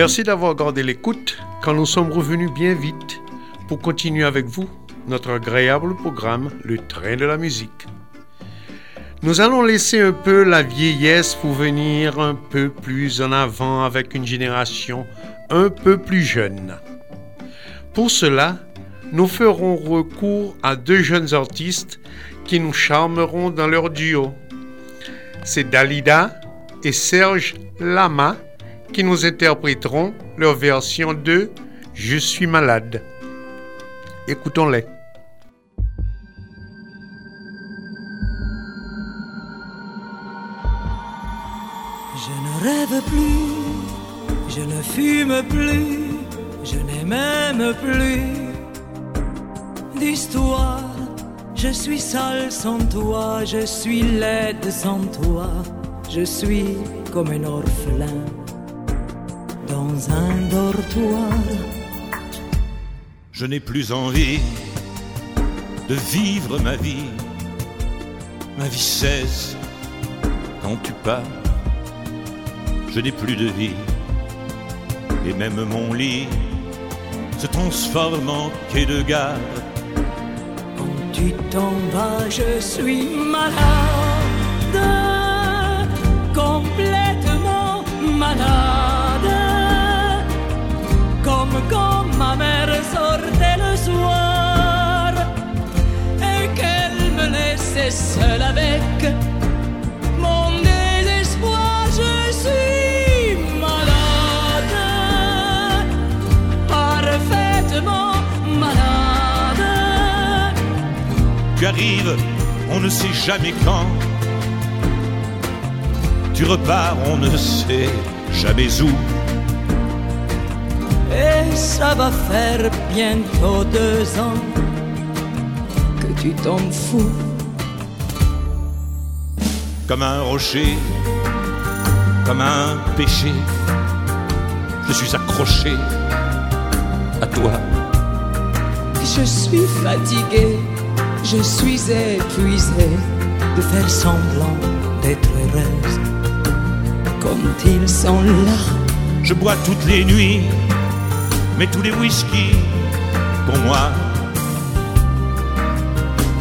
Merci d'avoir gardé l'écoute quand nous sommes revenus bien vite pour continuer avec vous notre agréable programme Le train de la musique. Nous allons laisser un peu la vieillesse pour venir un peu plus en avant avec une génération un peu plus jeune. Pour cela, nous ferons recours à deux jeunes artistes qui nous charmeront dans leur duo. C'est Dalida et Serge Lama qui nous interpréteront leur version de Je suis malade. Écoutons-les. Je ne rêve plus, je ne fume plus, je n'ai même plus d'histoire. Je suis sale sans toi, je suis laide sans toi, je suis comme un orphelin dans un dortoir. Je n'ai plus envie de vivre ma vie. Ma vie cesse quand tu pars. Je n'ai plus de vie. Et même mon lit se transforme en quai de gare. Quand tu t'en vas, je suis malade, complètement malade. Quand ma mère sortait le soir et qu'elle me laissait seule avec mon désespoir. Je suis malade, parfaitement malade. Tu arrives, on ne sait jamais quand. Tu repars, on ne sait jamais où. Et ça va faire bientôt deux ans que tu t'en fous. Comme un rocher, comme un péché, je suis accroché à toi. Je suis fatigué, je suis épuisé de faire semblant d'être heureuse. Comme ils sont là, Je bois toutes les nuits, mais tous les whisky, pour moi,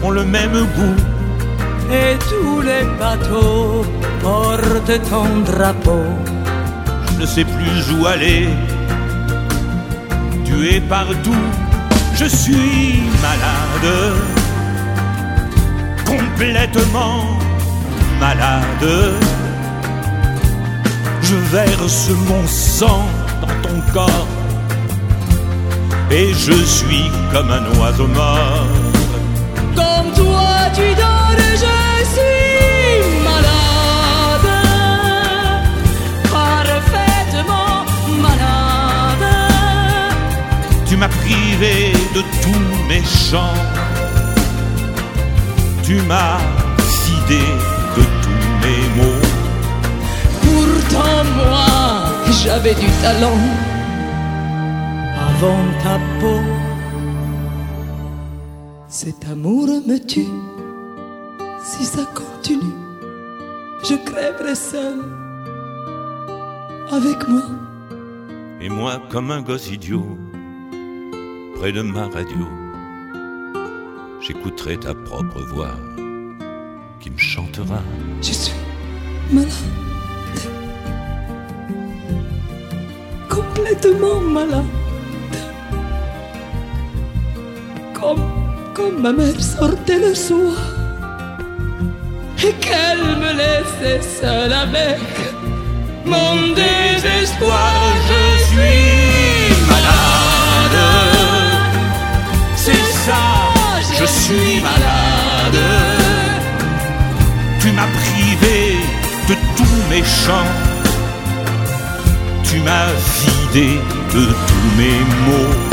ont le même goût. et tous les bateaux portent ton drapeau. Je ne sais plus où aller. Tu es partout, je suis malade, complètement malade. Je verse mon sang dans ton corps et je suis comme un oiseau mort. Comme toi tu dors, je suis malade, parfaitement malade. Tu m'as privé de tous mes chants. Tu m'as vidé de tous mes mots. Pourtant moi, j'avais du talent avant ta peau. Cet amour me tue, si ça continue, je crèverai seul avec moi. Et moi, comme un gosse idiot, près de ma radio, j'écouterai ta propre voix qui me chantera. Je suis malade, complètement malade. Comme, ma mère sortait le soir et qu'elle me laissait seule avec mon désespoir. je suis malade. C'est ça, je suis malade. Tu m'as privé de tous mes chants. Tu m'as vidé de tous mes mots.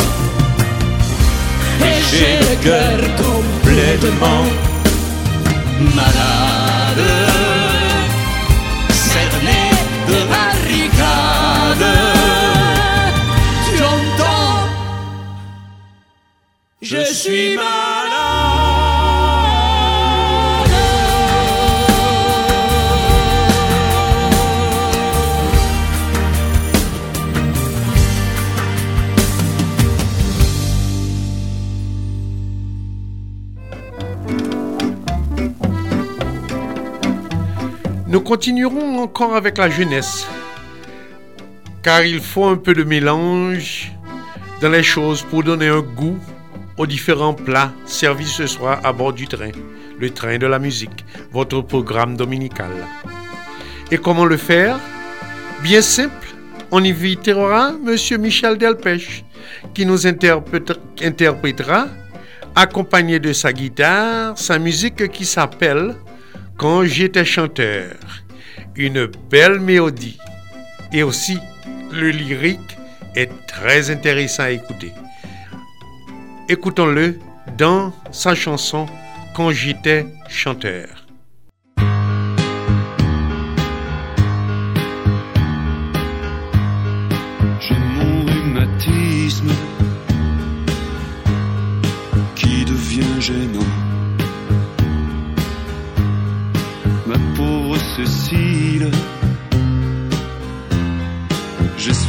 J'ai le cœur complètement malade, cerné de barricades. Tu entends? Je suis malade. Nous continuerons encore avec la jeunesse, car il faut un peu de mélange dans les choses pour donner un goût aux différents plats servis ce soir à bord du train, le train de la musique, votre programme dominical. Et comment le faire? Bien simple, on invitera M. Michel Delpech, qui nous interprétera, accompagné de sa guitare, sa musique qui s'appelle Quand j'étais chanteur. Une belle mélodie. Et aussi, le lyrique est très intéressant à écouter. Écoutons-le dans sa chanson Quand j'étais chanteur.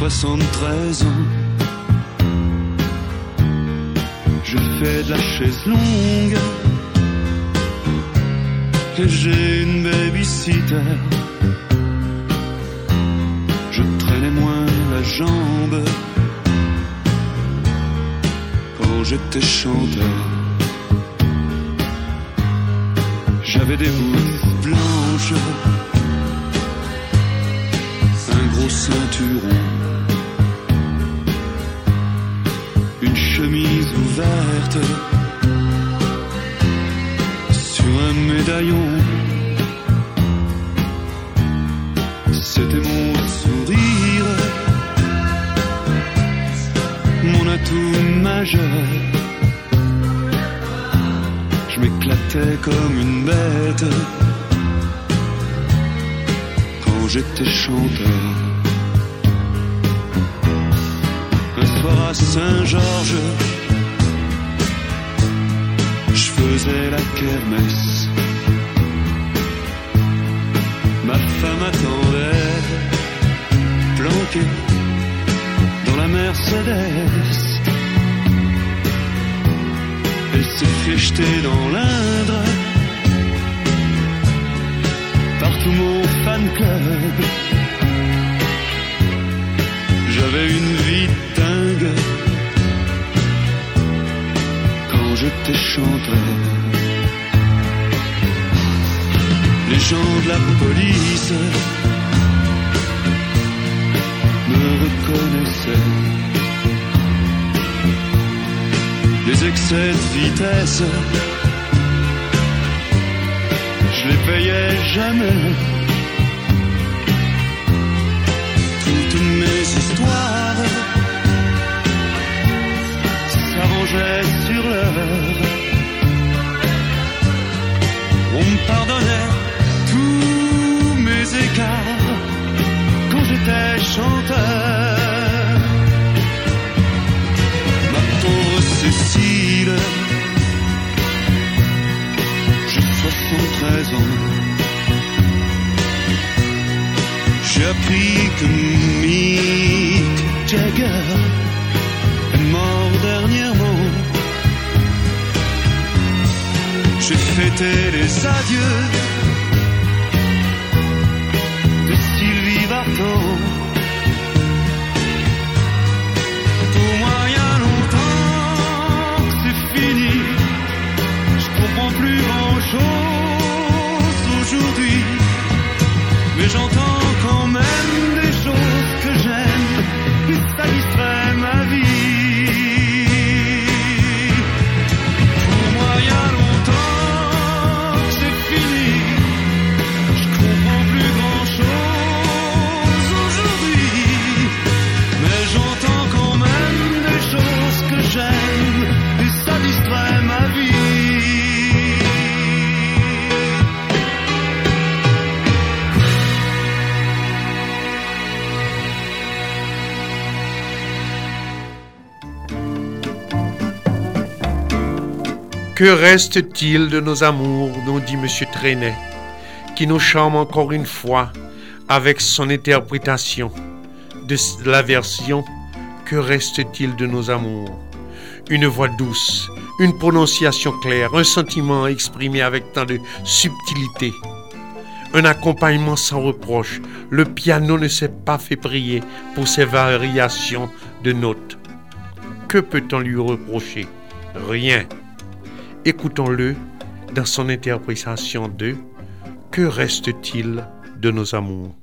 73 ans. Je fais de la chaise longue et j'ai une babysitter. Je traînais moins la jambe quand j'étais chanteur. J'avais des boules blanches, un gros ceinturon, une chemise ouverte sur un médaillon. C'était mon sourire, mon atout majeur. Je m'éclatais comme une bête quand j'étais chanteur. À Saint-Georges, je faisais la kermesse. Ma femme attendait, planquée dans la Mercedes. Elle s'est fait jeter dans l'Indre par tout mon fan club. J'avais une vie chanteur. Les gens de la police me reconnaissaient. Les excès de vitesse, je les payais jamais. Toutes mes histoires s'arrangeaient On me pardonnait tous mes écarts quand j'étais chanteur. Ma pauvre Cécile, j'ai 73 ans. J'ai appris que Mick Jagger est mort dernièrement. J'ai fêté les adieux Que reste-t-il de nos amours nous dit Monsieur Trenet, qui nous charme encore une fois avec son interprétation de la version Que reste-t-il de nos amours? Une voix douce, une prononciation claire, un sentiment exprimé avec tant de subtilité. un accompagnement sans reproche. Le piano ne s'est pas fait prier pour ses variations de notes. Que peut-on lui reprocher? Rien. Écoutons-le dans son interprétation de Que reste-t-il de nos amours?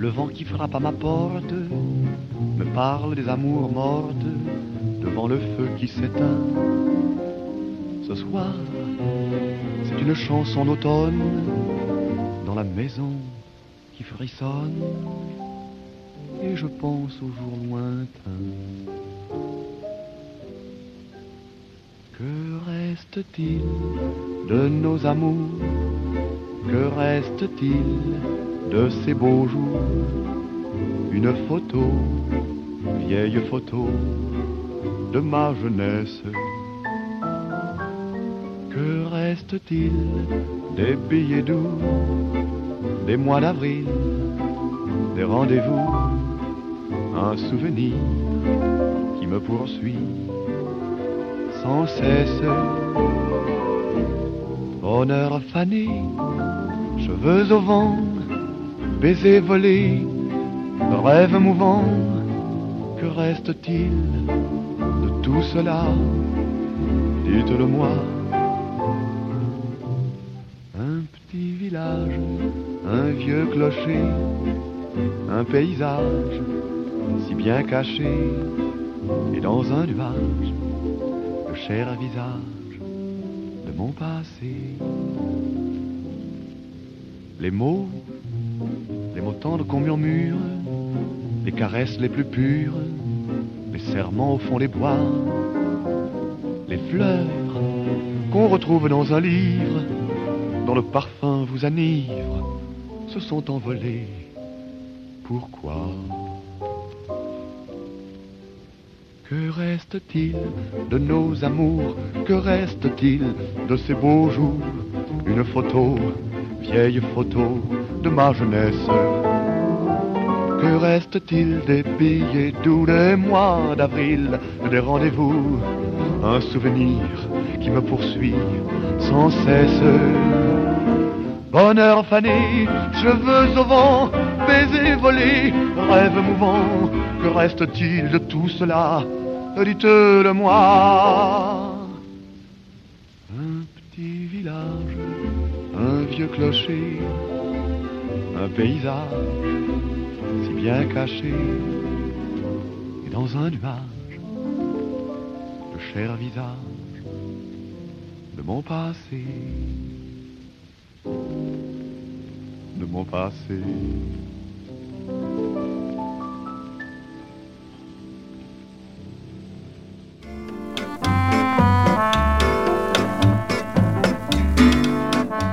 Le vent qui frappe à ma porte me parle des amours mortes devant le feu qui s'éteint. Ce soir, c'est une chanson d'automne dans la maison qui frissonne et je pense aux jours lointains. Que reste-t-il de nos amours? Que reste-t-il de ces beaux jours, une photo, vieille photo de ma jeunesse. Que reste-t-il des billets doux, des mois d'avril, des rendez-vous, un souvenir qui me poursuit sans cesse. Honneur fané, cheveux au vent, baiser volé, rêve mouvant, que reste-t-il de tout cela? Dites-le-moi. Un petit village, un vieux clocher, un paysage si bien caché, et dans un nuage, le cher visage de mon passé. Les mots les mots tendres qu'on murmure, les caresses les plus pures, les serments au fond des bois, les fleurs qu'on retrouve dans un livre, dont le parfum vous enivre, se sont envolés. Pourquoi? Que reste-t-il de nos amours? Que reste-t-il de ces beaux jours? Une photo, vieille photo de ma jeunesse. Que reste-t-il des billets doux des mois d'avril, des rendez-vous, un souvenir qui me poursuit sans cesse? Bonheur fané, cheveux au vent, baisers volés, rêve mouvant, que reste-t-il de tout cela? Dites-le-moi. Un petit village, un vieux clocher, un paysage si bien caché, et dans un nuage, le cher visage de mon passé, de mon passé.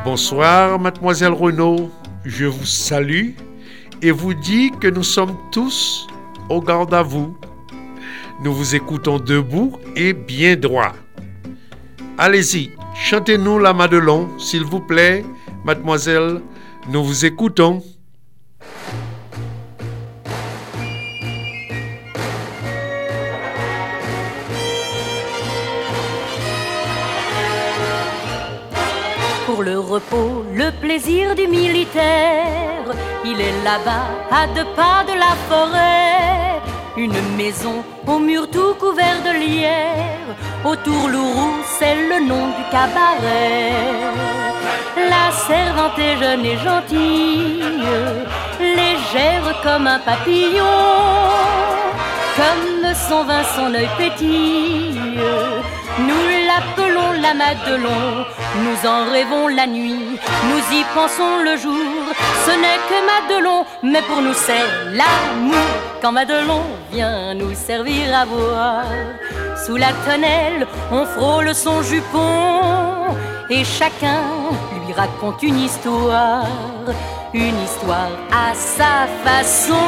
Bonsoir, mademoiselle Renaud je vous salue et vous dis que nous sommes tous au garde à vous. Nous vous écoutons debout et bien droit. Allez-y, chantez-nous la Madelon, s'il vous plaît, mademoiselle. Nous vous écoutons. Repos, le plaisir du militaire. Il est là-bas, à deux pas de la forêt. Une maison au mur tout couvert de lierre. Autour Lourou, c'est le nom du cabaret. La servante est jeune et gentille, légère comme un papillon. Comme son vin, son œil pétille. Nous l'appelons la Madelon, nous en rêvons la nuit, nous y pensons le jour. Ce n'est que Madelon, mais pour nous c'est l'amour. Quand Madelon vient nous servir à boire, sous la tonnelle, on frôle son jupon et chacun lui raconte une histoire, une histoire à sa façon.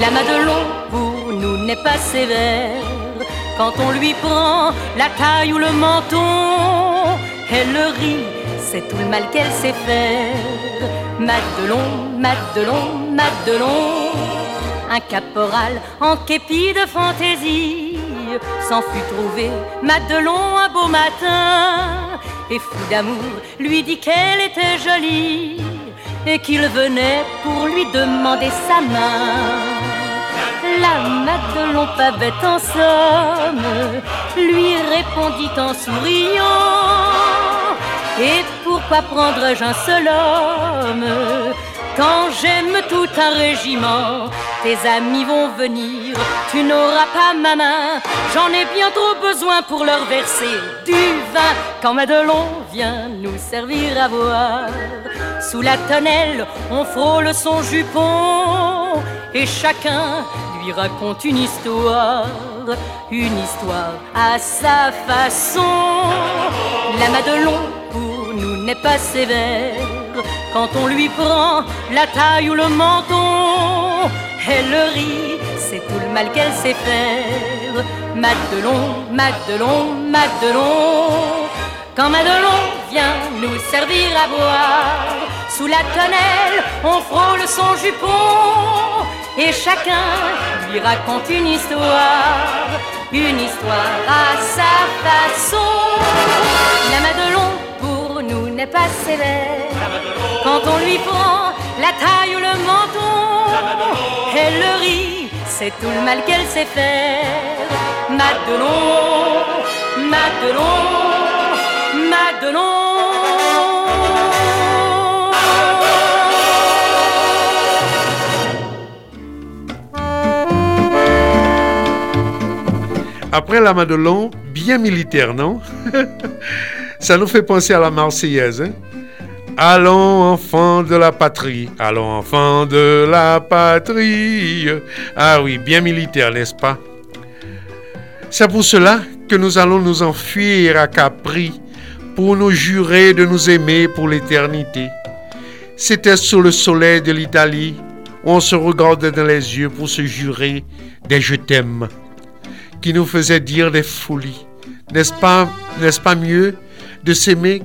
La Madelon pour nous n'est pas sévère quand on lui prend la taille ou le menton. Elle rit, c'est tout le mal qu'elle sait faire. Madelon, Madelon, Madelon, un caporal en képi de fantaisie s'en fut trouvé Madelon un beau matin et fou d'amour lui dit qu'elle était jolie et qu'il venait pour lui demander sa main. La Madelon pas bête en somme lui répondit en souriant Et pourquoi prendrais-je un seul homme quand j'aime tout un régiment, tes amis vont venir, tu n'auras pas ma main. J'en ai bien trop besoin pour leur verser du vin. Quand Madelon vient nous servir à boire, sous la tonnelle, on frôle son jupon et chacun raconte une histoire, une histoire à sa façon. La Madelon pour nous n'est pas sévère quand on lui prend la taille ou le menton. Elle rit, c'est tout le mal qu'elle sait faire. Madelon, Madelon, Madelon. Quand Madelon vient nous servir à boire, sous la tonnelle, on frôle son jupon. Et chacun lui raconte une histoire, une histoire à sa façon. La Madelon pour nous n'est pas sévère quand on lui prend la taille ou le menton. Elle le rit, c'est tout le mal qu'elle sait faire. Madelon, Madelon, Madelon. Après la Madelon, bien militaire, non? Ça nous fait penser à la Marseillaise. Hein? Allons, enfants de la patrie, allons, enfants de la patrie. Ah oui, bien militaire, n'est-ce pas? C'est pour cela que nous allons nous enfuir à Capri pour nous jurer de nous aimer pour l'éternité. C'était sous le soleil de l'Italie on se regardait dans les yeux pour se jurer des je t'aime qui nous faisaient dire des folies. N'est-ce pas, n'est-ce pas mieux de s'aimer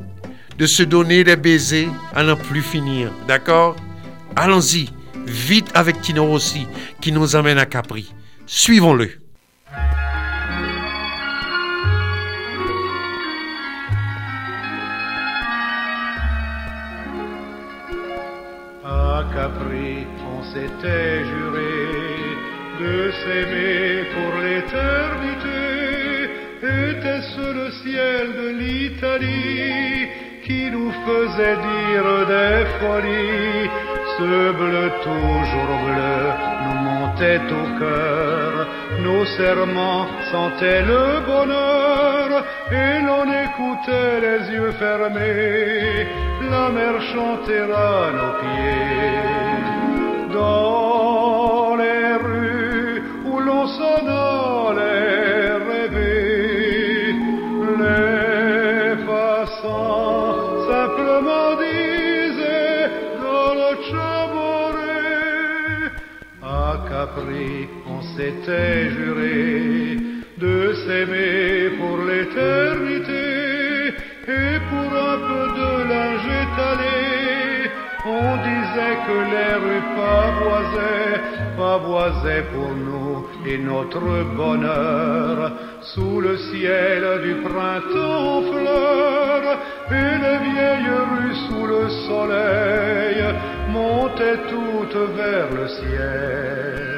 de se donner des baisers à n'en plus finir. D'accord? Allons-y, vite avec Tino Rossi qui nous amène à Capri. Suivons-le. À Capri, on s'était juré de s'aimer pour l'éternité. De l'Italie qui nous faisait dire des folies. Ce bleu toujours bleu nous montait au cœur, nos serments sentaient le bonheur, et l'on écoutait les yeux fermés, la mer chantait à nos pieds. À Capri, on s'était juré de s'aimer pour l'éternité et pour un peu de linge étalé. On disait que les rues pavoisaient, pavoisaient pour nous et notre bonheur sous le ciel du printemps en fleurs et les vieilles rues sous le soleil montaient toutes vers le ciel.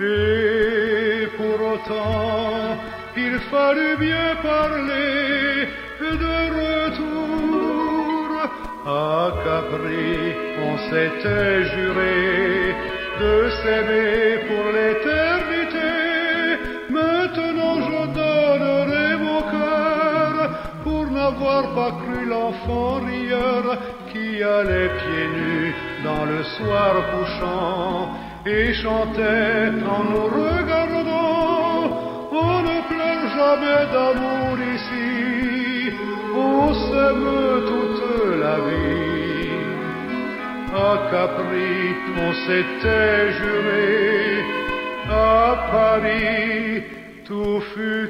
Et pour autant, il fallut bien parler de retour à Capri. On s'était juré de s'aimer pour l'éternité. Maintenant je donnerai mon cœur pour n'avoir pas cru l'enfant rieur qui allait pieds nus dans le soir couchant et chantait en nous regardant. On ne pleure jamais d'amour ici, on s'aime toute la vie. à Capri, on s'était juré, à Paris, tout fut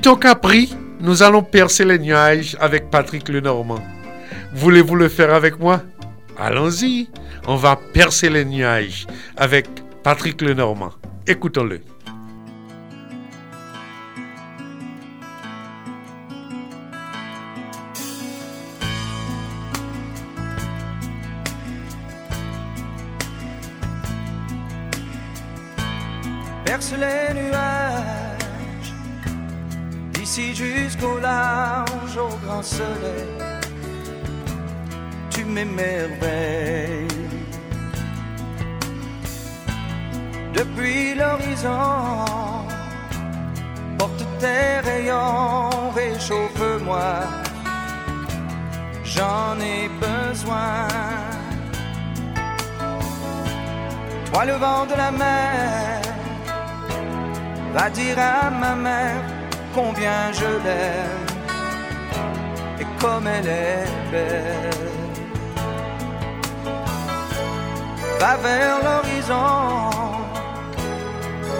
Quittons Capri, nous allons percer les nuages avec Patrick Lenormand. Voulez-vous le faire avec moi? Allons-y, on va percer les nuages avec Patrick Lenormand. Écoutons-le. Elle est belle. Va vers l'horizon,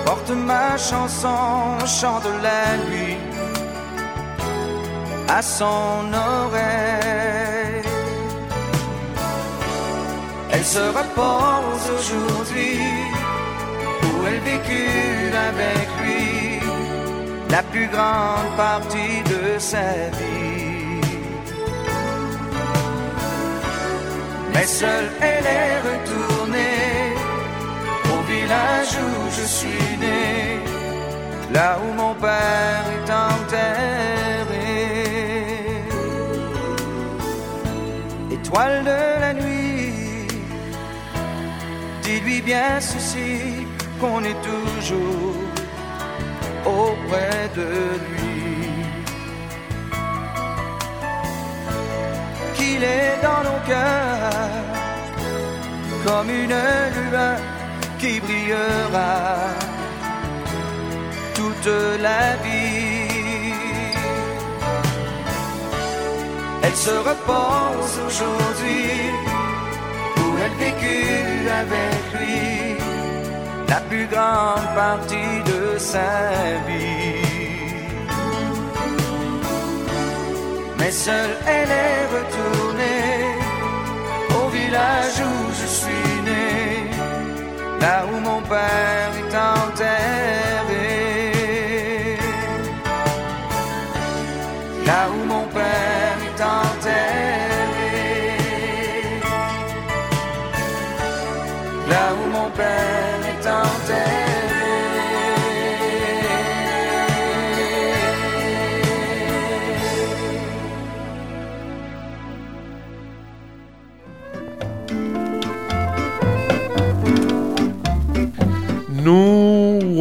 porte ma chanson, chante la nuit à son oreille. Elle se repose aujourd'hui où elle vécut avec lui la plus grande partie de sa vie. Mais seule elle est retournée au village où je suis né, là où mon père est enterré. Étoile de la nuit, dis-lui bien ceci qu'on est toujours auprès de lui. Comme une lueur qui brillera toute la vie. Elle se repose aujourd'hui où elle vécut avec lui la plus grande partie de sa vie. Mais seule elle est retournée au village où là où mon père est enterré. Là où mon père est enterré. Là où mon père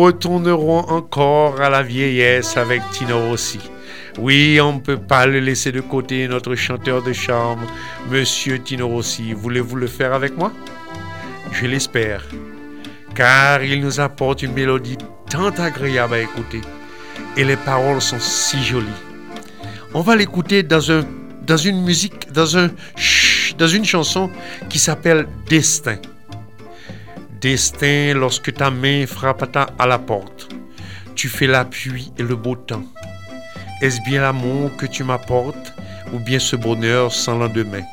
retournerons encore à la vieillesse avec Tino Rossi. Oui, on ne peut pas le laisser de côté, notre chanteur de charme, Monsieur Tino Rossi. Voulez-vous le faire avec moi? Je l'espère, car il nous apporte une mélodie tant agréable à écouter et les paroles sont si jolies. On va l'écouter dans, un, dans une musique, dans, un, dans une chanson qui s'appelle Destin. Destin, lorsque ta main frappe à, la porte, tu fais la pluie et le beau temps. Est-ce bien l'amour que tu m'apportes ou bien ce bonheur sans lendemain?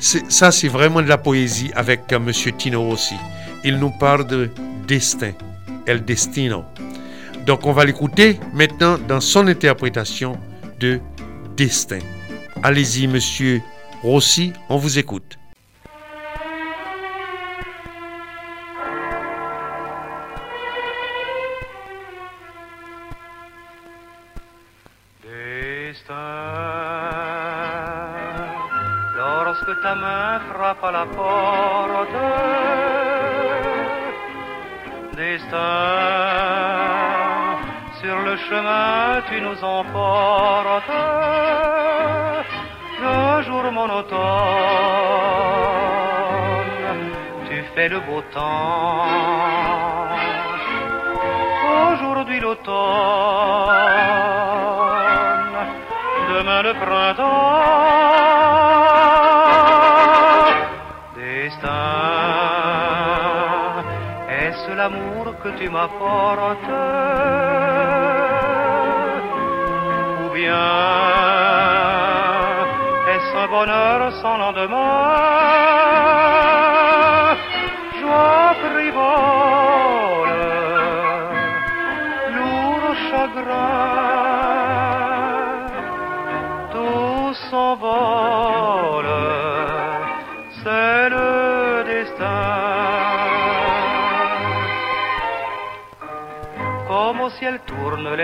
Ça, c'est vraiment de la poésie avec Monsieur Tino Rossi. Il nous parle de destin, El Destino. Donc, on va l'écouter maintenant dans son interprétation de Destin. Allez-y, Monsieur Rossi, on vous écoute. L'amour que tu m'apportes. Ou bien est-ce un bonheur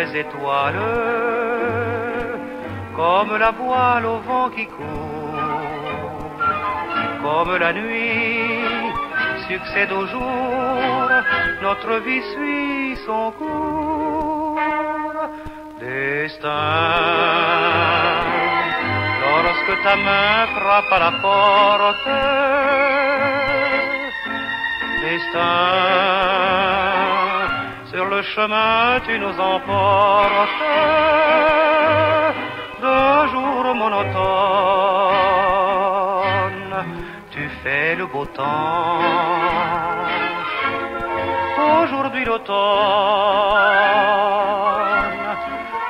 les étoiles, comme la voile au vent qui court, comme la nuit succède au jour, notre vie suit son cours. Destin, lorsque ta main frappe à la porte, destin, sur le chemin tu nous emportes, de jour monotone, tu fais le beau temps. Aujourd'hui l'automne,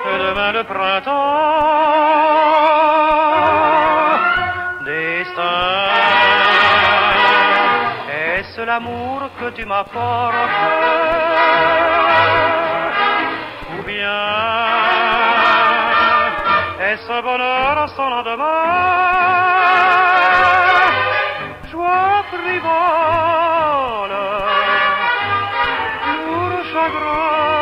et demain le printemps. L'amour que tu m'apportes. Ou bien est-ce bonheur sans lendemain? Joie frivole, lourd chagrin,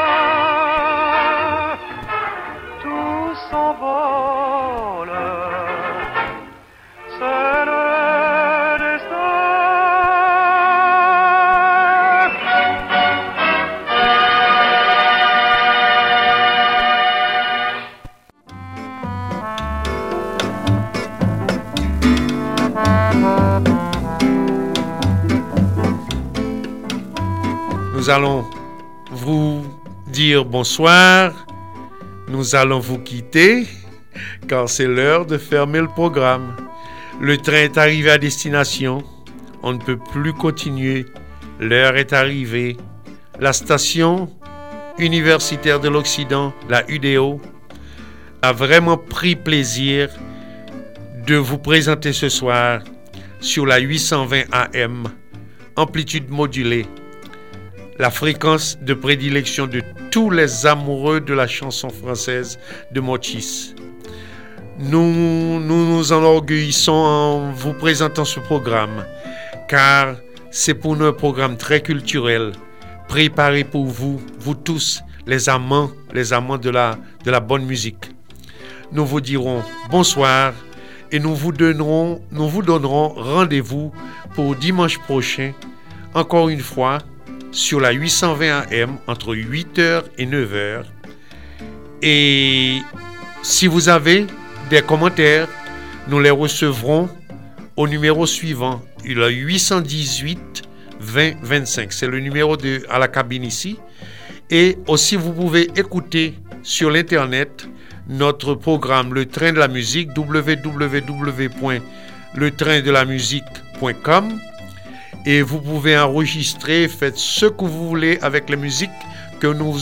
Nous allons vous dire bonsoir. Nous allons vous quitter car c'est l'heure de fermer le programme. Le train est arrivé à destination. On ne peut plus continuer. L'heure est arrivée. La station universitaire de l'Occident, la UDO, a vraiment pris plaisir de vous présenter ce soir sur la 820 AM, amplitude modulée, la fréquence de prédilection de tous les amoureux de la chanson française de Mochis. Nous, nous nous enorgueillissons en vous présentant ce programme, car c'est pour nous un programme très culturel, préparé pour vous, vous tous, les amants, les amants de la, de la bonne musique. Nous vous dirons bonsoir et nous vous donnerons, nous vous donnerons rendez-vous pour dimanche prochain, encore une fois, sur la 820 AM entre 8h et 9h. Et si vous avez des commentaires, nous les recevrons au numéro suivant, le 818 20 25. C'est le numéro de, à la cabine ici. Et aussi, vous pouvez écouter sur l'Internet notre programme Le Train de la Musique, www.letraindelamusique.com. Et vous pouvez enregistrer, faites ce que vous voulez avec les musiques que nous,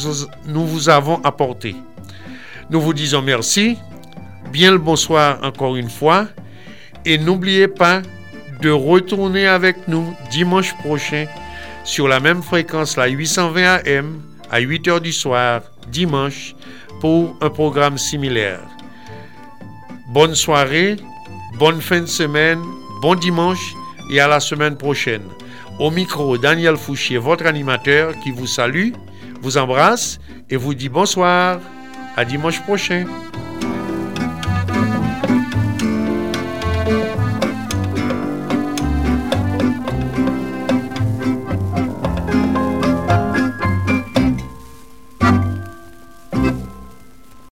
nous vous avons apportées. Nous vous disons merci, bien le bonsoir encore une fois, et n'oubliez pas de retourner avec nous dimanche prochain sur la même fréquence, la 820 AM, à 8 h du soir, dimanche, pour un programme similaire. Bonne soirée, bonne fin de semaine, bon dimanche et à la semaine prochaine. Au micro, Daniel Fouchier, votre animateur, qui vous salue, vous embrasse et vous dit bonsoir. À dimanche prochain.